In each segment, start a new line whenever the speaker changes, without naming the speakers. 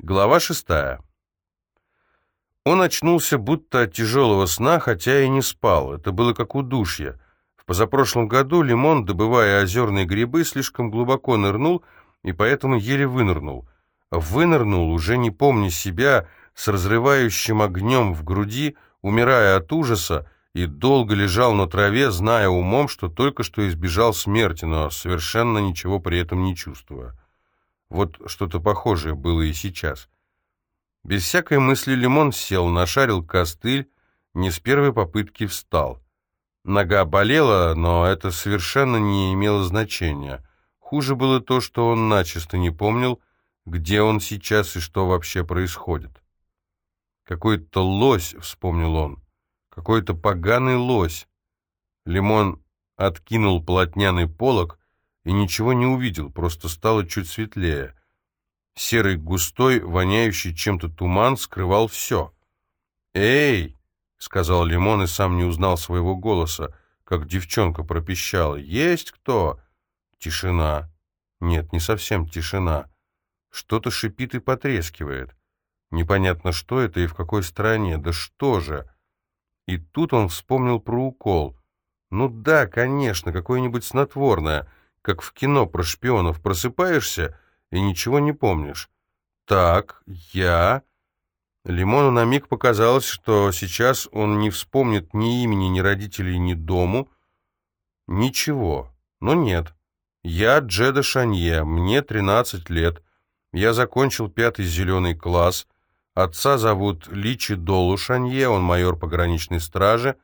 Глава шестая. Он очнулся будто от тяжелого сна, хотя и не спал. Это было как удушье. В позапрошлом году Лимон, добывая озерные грибы, слишком глубоко нырнул и поэтому еле вынырнул. Вынырнул, уже не помня себя, с разрывающим огнем в груди, умирая от ужаса, и долго лежал на траве, зная умом, что только что избежал смерти, но совершенно ничего при этом не чувствуя. Вот что-то похожее было и сейчас. Без всякой мысли Лимон сел, нашарил костыль, не с первой попытки встал. Нога болела, но это совершенно не имело значения. Хуже было то, что он начисто не помнил, где он сейчас и что вообще происходит. «Какой-то лось», — вспомнил он, — «какой-то поганый лось». Лимон откинул полотняный полог и ничего не увидел, просто стало чуть светлее. Серый густой, воняющий чем-то туман скрывал все. «Эй!» — сказал Лимон и сам не узнал своего голоса, как девчонка пропищала. «Есть кто?» Тишина. Нет, не совсем тишина. Что-то шипит и потрескивает. Непонятно, что это и в какой стране. Да что же? И тут он вспомнил про укол. Ну да, конечно, какое-нибудь снотворное — как в кино про шпионов, просыпаешься и ничего не помнишь. Так, я... Лимону на миг показалось, что сейчас он не вспомнит ни имени, ни родителей, ни дому. Ничего. Но нет. Я Джеда Шанье, мне 13 лет. Я закончил пятый зеленый класс. Отца зовут Личи Долу Шанье, он майор пограничной стражи.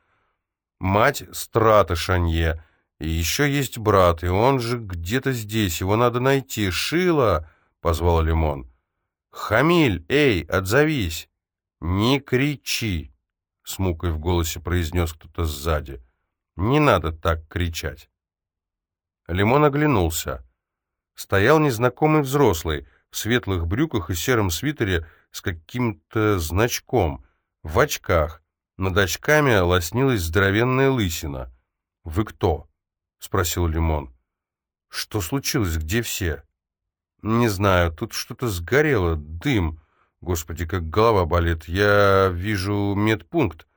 Мать Страта Шанье — и еще есть брат, и он же где-то здесь, его надо найти. Шила!» — позвал Лимон. «Хамиль, эй, отзовись!» «Не кричи!» — с мукой в голосе произнес кто-то сзади. «Не надо так кричать!» Лимон оглянулся. Стоял незнакомый взрослый, в светлых брюках и сером свитере с каким-то значком, в очках. Над очками лоснилась здоровенная лысина. «Вы кто?» Спросил Лимон. «Что случилось? Где все?» «Не знаю, тут что-то сгорело, дым. Господи, как голова болит. Я вижу медпункт».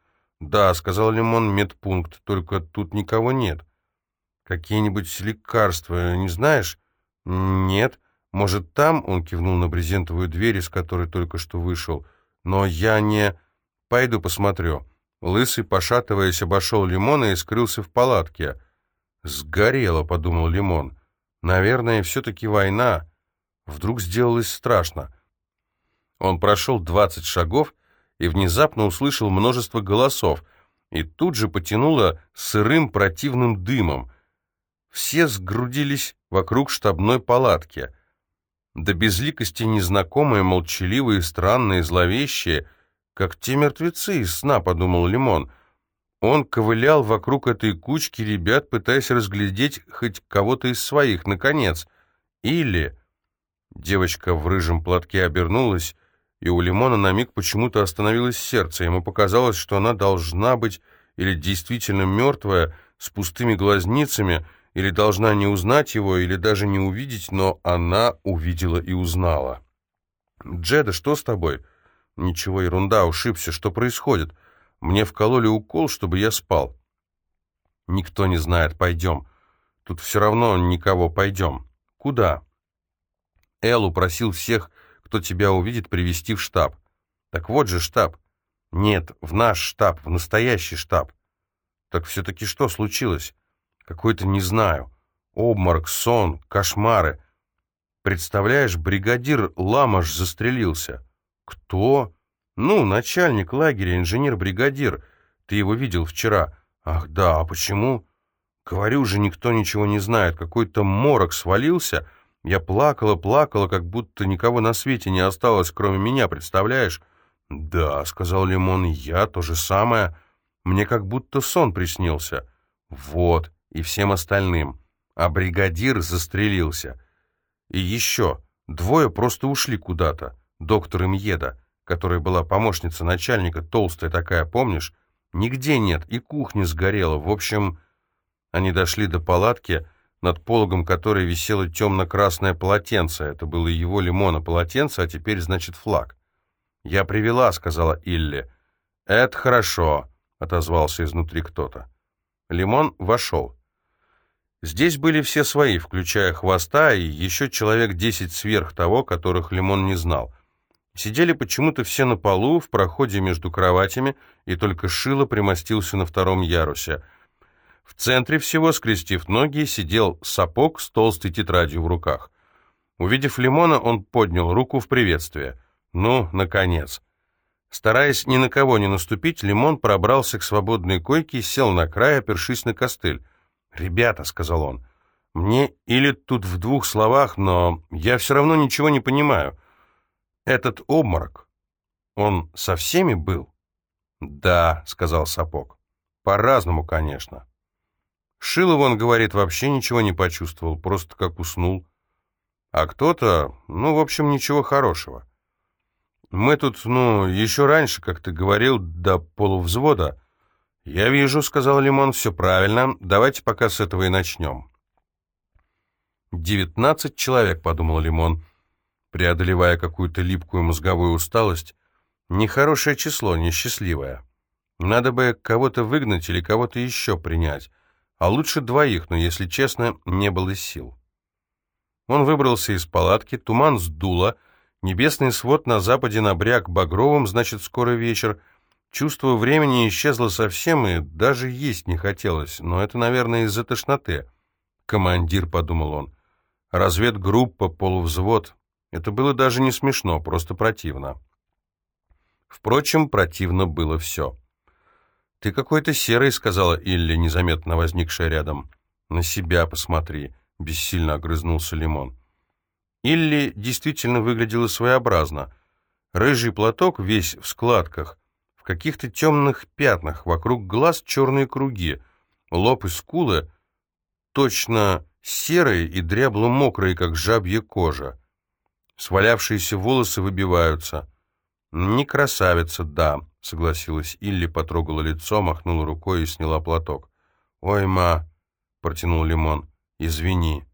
«Да», — сказал Лимон, — «медпункт, только тут никого нет». «Какие-нибудь лекарства, не знаешь?» «Нет. Может, там?» — он кивнул на брезентовую дверь, из которой только что вышел. «Но я не...» «Пойду посмотрю». Лысый, пошатываясь, обошел Лимона и скрылся в палатке. «Сгорело», — подумал Лимон. «Наверное, все-таки война». Вдруг сделалось страшно. Он прошел двадцать шагов и внезапно услышал множество голосов, и тут же потянуло сырым противным дымом. Все сгрудились вокруг штабной палатки. До безликости незнакомые, молчаливые, странные, зловещие, как те мертвецы из сна, подумал Лимон. Он ковылял вокруг этой кучки ребят, пытаясь разглядеть хоть кого-то из своих, наконец. Или... Девочка в рыжем платке обернулась, и у Лимона на миг почему-то остановилось сердце. Ему показалось, что она должна быть или действительно мертвая, с пустыми глазницами, или должна не узнать его, или даже не увидеть, но она увидела и узнала. «Джеда, что с тобой?» «Ничего, ерунда, ушибся. Что происходит?» Мне вкололи укол, чтобы я спал. Никто не знает. Пойдем. Тут все равно никого. Пойдем. Куда? Эллу просил всех, кто тебя увидит, привести в штаб. Так вот же штаб. Нет, в наш штаб, в настоящий штаб. Так все-таки что случилось? Какой-то не знаю. Обморок, сон, кошмары. Представляешь, бригадир Ламаш застрелился. Кто? «Ну, начальник лагеря, инженер-бригадир. Ты его видел вчера». «Ах, да, а почему?» «Говорю же, никто ничего не знает. Какой-то морок свалился. Я плакала, плакала, как будто никого на свете не осталось, кроме меня, представляешь?» «Да», — сказал Лимон, — «я то же самое. Мне как будто сон приснился». «Вот, и всем остальным. А бригадир застрелился. И еще, двое просто ушли куда-то. Доктор им которая была помощница начальника, толстая такая, помнишь? Нигде нет, и кухня сгорела. В общем, они дошли до палатки, над пологом которой висело темно-красное полотенце. Это было его лимона полотенце, а теперь, значит, флаг. «Я привела», — сказала Илли. «Это хорошо», — отозвался изнутри кто-то. Лимон вошел. Здесь были все свои, включая хвоста и еще человек десять сверх того, которых Лимон не знал. Сидели почему-то все на полу, в проходе между кроватями, и только Шило примостился на втором ярусе. В центре всего, скрестив ноги, сидел сапог с толстой тетрадью в руках. Увидев Лимона, он поднял руку в приветствие. «Ну, наконец!» Стараясь ни на кого не наступить, Лимон пробрался к свободной койке и сел на край, опершись на костыль. «Ребята», — сказал он, — «мне или тут в двух словах, но я все равно ничего не понимаю. Этот обморок, он со всеми был?» «Да», — сказал Сапог, — «по-разному, конечно». Шилов, он говорит, вообще ничего не почувствовал, просто как уснул. А кто-то, ну, в общем, ничего хорошего. Мы тут, ну, еще раньше, как ты говорил, до полувзвода. «Я вижу», — сказал Лимон, — «все правильно. Давайте пока с этого и начнем». «Девятнадцать человек», — подумал Лимон, преодолевая какую-то липкую мозговую усталость. «Нехорошее число, несчастливое. Надо бы кого-то выгнать или кого-то еще принять, а лучше двоих, но, если честно, не было сил». Он выбрался из палатки, туман сдуло, небесный свод на западе набряк багровым, значит, скоро вечер — Чувство времени исчезло совсем, и даже есть не хотелось, но это, наверное, из-за тошноты. «Командир», — подумал он, — «разведгруппа, полувзвод». Это было даже не смешно, просто противно. Впрочем, противно было все. «Ты какой-то серый», — сказала Илли, незаметно возникшая рядом. «На себя посмотри», — бессильно огрызнулся Лимон. Илли действительно выглядела своеобразно. Рыжий платок весь в складках, каких-то темных пятнах, вокруг глаз черные круги, лоб и скулы точно серые и дрябло-мокрые, как жабья кожа. Свалявшиеся волосы выбиваются. «Не красавица, да», — согласилась Илли, потрогала лицо, махнула рукой и сняла платок. «Ой, ма», — протянул Лимон, — «извини».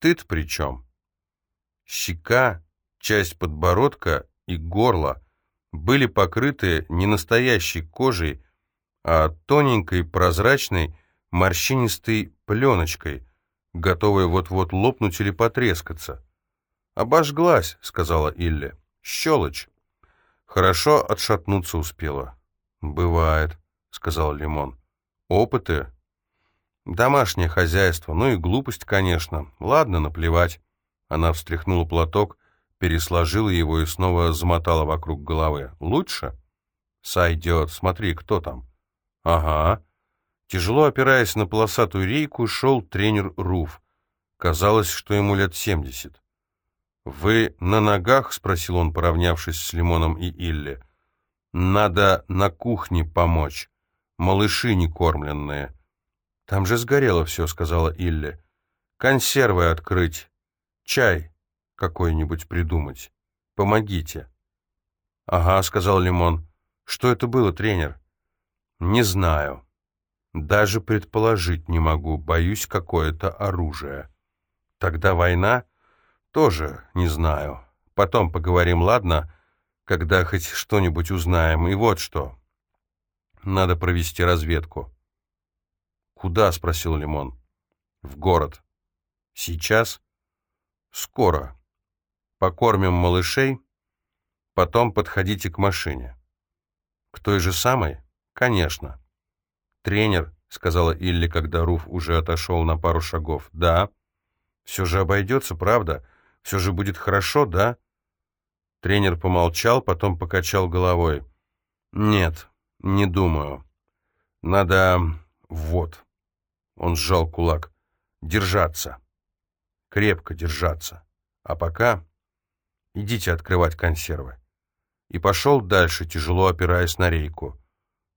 «Ты-то при чем?» Щека, часть подбородка и горло — были покрыты не настоящей кожей, а тоненькой, прозрачной, морщинистой пленочкой, готовой вот-вот лопнуть или потрескаться. «Обожглась», — сказала Илля. «Щелочь». Хорошо отшатнуться успела. «Бывает», — сказал Лимон. «Опыты?» «Домашнее хозяйство, ну и глупость, конечно. Ладно, наплевать». Она встряхнула платок, пересложила его и снова замотала вокруг головы. «Лучше?» «Сойдет. Смотри, кто там?» «Ага». Тяжело опираясь на полосатую рейку, шел тренер Руф. Казалось, что ему лет семьдесят. «Вы на ногах?» — спросил он, поравнявшись с Лимоном и Илли. «Надо на кухне помочь. Малыши некормленные». «Там же сгорело все», — сказала Илли. «Консервы открыть. Чай какой-нибудь придумать. Помогите». «Ага», — сказал Лимон. «Что это было, тренер?» «Не знаю. Даже предположить не могу. Боюсь, какое-то оружие». «Тогда война?» «Тоже не знаю. Потом поговорим, ладно? Когда хоть что-нибудь узнаем. И вот что. Надо провести разведку». «Куда?» — спросил Лимон. «В город». «Сейчас?» «Скоро. Покормим малышей, потом подходите к машине. К той же самой? Конечно. Тренер, сказала Илли, когда Руф уже отошел на пару шагов. Да. Все же обойдется, правда? Все же будет хорошо, да? Тренер помолчал, потом покачал головой. Нет, не думаю. Надо... Вот. Он сжал кулак. Держаться. Крепко держаться. А пока... Идите открывать консервы». И пошел дальше, тяжело опираясь на рейку.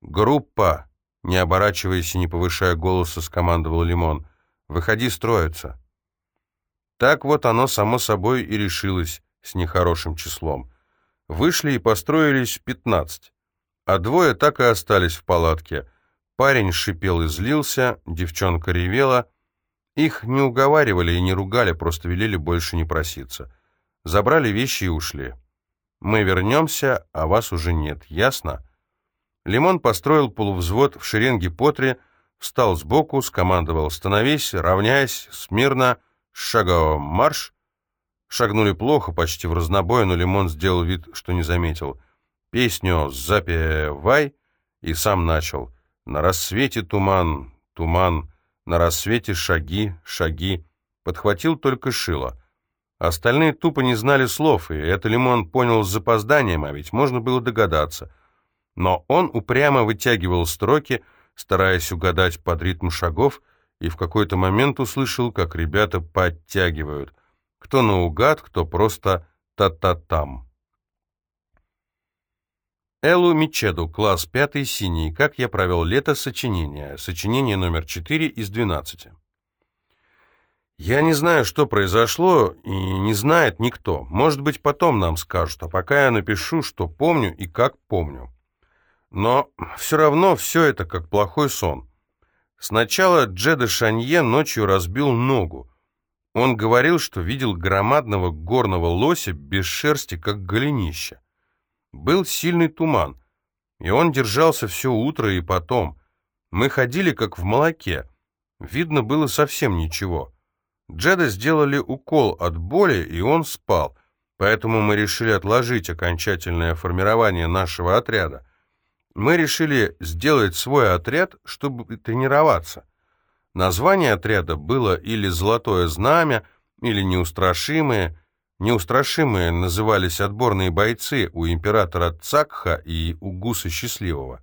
«Группа!» — не оборачиваясь и не повышая голоса, скомандовал Лимон. «Выходи строиться». Так вот оно само собой и решилось с нехорошим числом. Вышли и построились пятнадцать, а двое так и остались в палатке. Парень шипел и злился, девчонка ревела. Их не уговаривали и не ругали, просто велели больше не проситься. Забрали вещи и ушли. Мы вернемся, а вас уже нет, ясно? Лимон построил полувзвод в шеренге по три, встал сбоку, скомандовал «Становись, равняйсь, смирно, шагово марш!» Шагнули плохо, почти в разнобой, но Лимон сделал вид, что не заметил. Песню «Запевай» и сам начал. «На рассвете туман, туман, на рассвете шаги, шаги». Подхватил только Шило. Остальные тупо не знали слов, и это Лимон понял с запозданием, а ведь можно было догадаться — но он упрямо вытягивал строки, стараясь угадать под ритм шагов, и в какой-то момент услышал, как ребята подтягивают. Кто наугад, кто просто та-та-там. Элу Мичеду, класс 5, синий. Как я провел лето, сочинение. Сочинение номер 4 из 12. Я не знаю, что произошло, и не знает никто. Может быть, потом нам скажут, а пока я напишу, что помню и как помню. Но все равно все это как плохой сон. Сначала Джеда Шанье ночью разбил ногу. Он говорил, что видел громадного горного лося без шерсти, как голенище. Был сильный туман, и он держался все утро и потом. Мы ходили, как в молоке. Видно было совсем ничего. Джеда сделали укол от боли, и он спал, поэтому мы решили отложить окончательное формирование нашего отряда мы решили сделать свой отряд, чтобы тренироваться. Название отряда было или «Золотое знамя», или «Неустрашимые». Неустрашимые назывались отборные бойцы у императора Цакха и у Гуса Счастливого.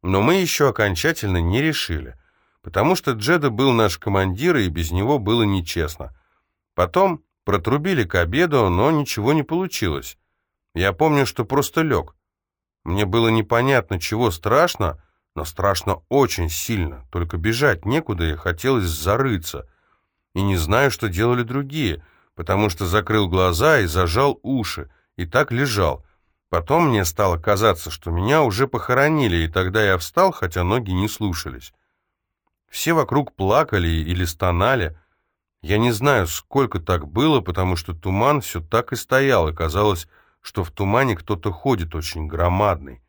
Но мы еще окончательно не решили, потому что Джеда был наш командир, и без него было нечестно. Потом протрубили к обеду, но ничего не получилось. Я помню, что просто лег. Мне было непонятно, чего страшно, но страшно очень сильно. Только бежать некуда и хотелось зарыться. И не знаю, что делали другие, потому что закрыл глаза и зажал уши, и так лежал. Потом мне стало казаться, что меня уже похоронили, и тогда я встал, хотя ноги не слушались. Все вокруг плакали или стонали. Я не знаю, сколько так было, потому что туман все так и стоял, и казалось, что в тумане кто-то ходит очень громадный.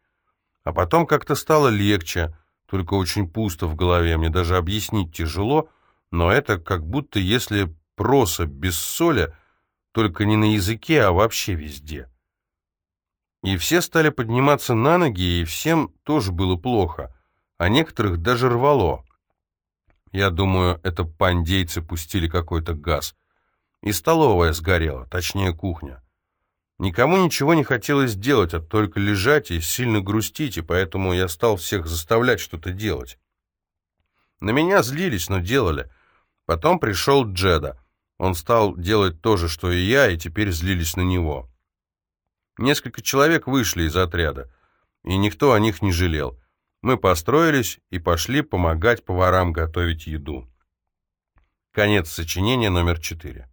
А потом как-то стало легче, только очень пусто в голове, мне даже объяснить тяжело, но это как будто если проса без соли, только не на языке, а вообще везде. И все стали подниматься на ноги, и всем тоже было плохо, а некоторых даже рвало. Я думаю, это пандейцы пустили какой-то газ. И столовая сгорела, точнее кухня. Никому ничего не хотелось делать, а только лежать и сильно грустить, и поэтому я стал всех заставлять что-то делать. На меня злились, но делали. Потом пришел Джеда. Он стал делать то же, что и я, и теперь злились на него. Несколько человек вышли из отряда, и никто о них не жалел. Мы построились и пошли помогать поварам готовить еду. Конец сочинения номер четыре.